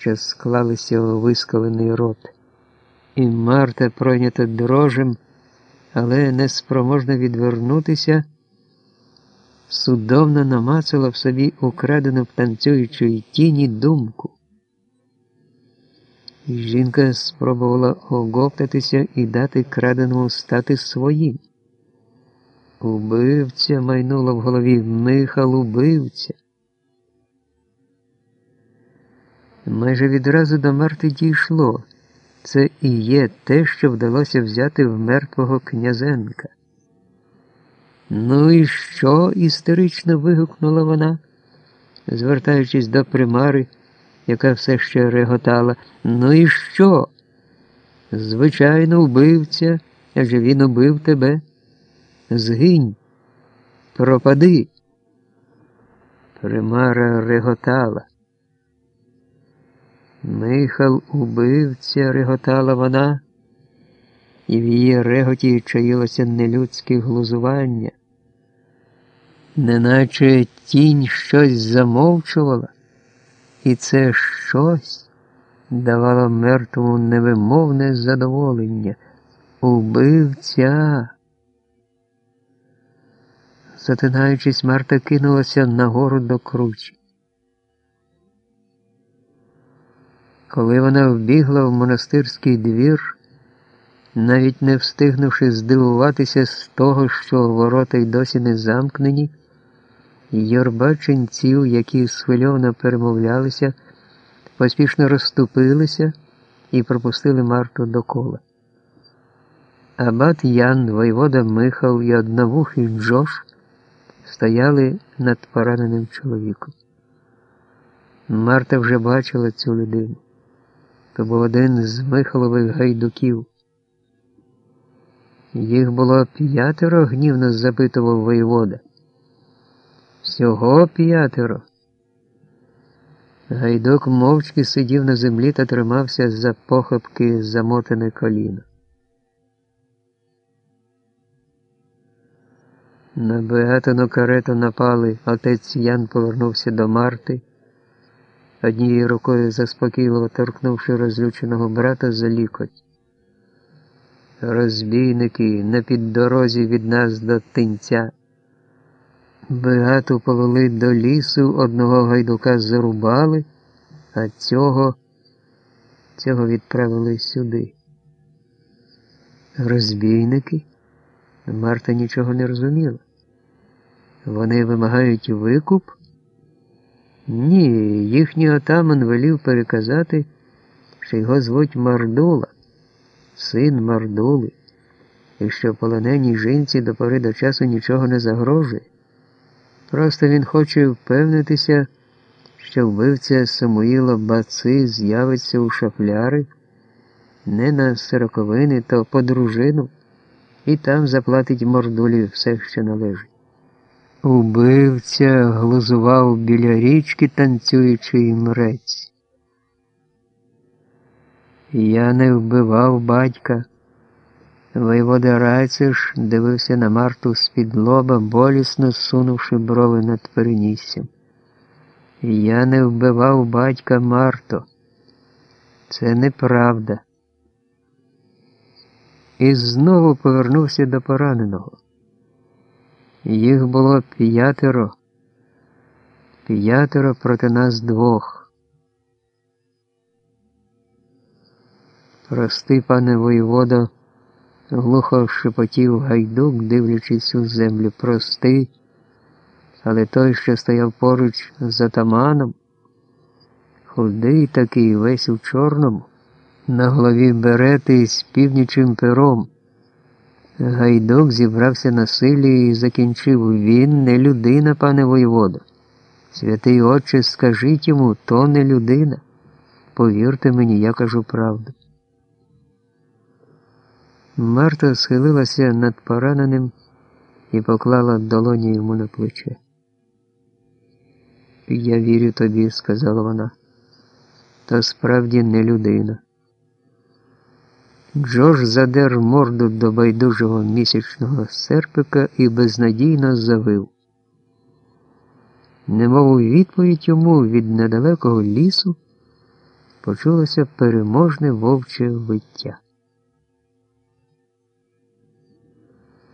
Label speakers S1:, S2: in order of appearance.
S1: що склалися у вискалений рот. І Марта, пройнята дрожем, але неспроможна відвернутися, судомно намацала в собі украдену в танцюючої тіні думку. Жінка спробувала оговтатися і дати краденому стати своїм. Убивця майнуло в голові Михал убивця. Майже відразу до Марти дійшло. Це і є те, що вдалося взяти в мертвого князенка. Ну і що? істерично вигукнула вона, звертаючись до примари, яка все ще реготала. Ну і що? Звичайно, вбивця, адже він убив тебе. Згинь, пропади. Примара реготала. Михал убивця, реготала вона, і в її реготі чаїлося нелюдське глузування, неначе тінь щось замовчувала, і це щось давало мертвому невимовне задоволення. Убивця. Затинаючись, Марта кинулася нагору до кручі. Коли вона вбігла в монастирський двір, навіть не встигнувши здивуватися з того, що ворота й досі не замкнені, юрба ченців, які схвильовано перемовлялися, поспішно розступилися і пропустили Марту до кола. Абат Ян, воєвода Михал і одновухий Джош стояли над пораненим чоловіком. Марта вже бачила цю людину. То був один з Михайлових гайдуків. Їх було п'ятеро, гнівно запитував воєвода. Всього п'ятеро. Гайдук мовчки сидів на землі та тримався за похопки замотане коліно. На Беатину карету напали, отець Ян повернувся до Марти однією рукою заспокійливо торкнувши розлюченого брата за лікоть. Розбійники на піддорозі від нас до тинця. Бегату повели до лісу, одного гайдука зарубали, а цього цього відправили сюди. Розбійники? Марта нічого не розуміла. Вони вимагають викуп. Ні, їхній отаман велів переказати, що його звуть Мардула, син Мардули, і що полоненій жінці до пори до часу нічого не загрожує. Просто він хоче впевнитися, що вбивця Самуїла Баци з'явиться у шафляри не на сороковини, то по дружину, і там заплатить мордулі все, що належить. Убивця глузував біля річки, танцюючий мрець. Я не вбивав батька. Воєвода Райцеш дивився на Марту з-під лоба, болісно сунувши брови над переніссям. Я не вбивав батька Марто. Це неправда. І знову повернувся до пораненого. Їх було п'ятеро, п'ятеро проти нас двох. Прости, пане воєводо, глухо шепотів гайдук, дивлячись у землю. Прости, але той, що стояв поруч з атаманом, худий такий весь у чорному, на голові берети з північим пером. Гайдук зібрався на силі і закінчив він не людина, пане воєводо. Святий Отче, скажіть йому, то не людина. Повірте мені, я кажу правду. Марта схилилася над пораненим і поклала долоні йому на плече. Я вірю тобі, сказала вона, то справді не людина. Джош задер морду до байдужого місячного серпика і безнадійно завив. Немов у відповідь йому від недалекого лісу почулося переможне вовче виття.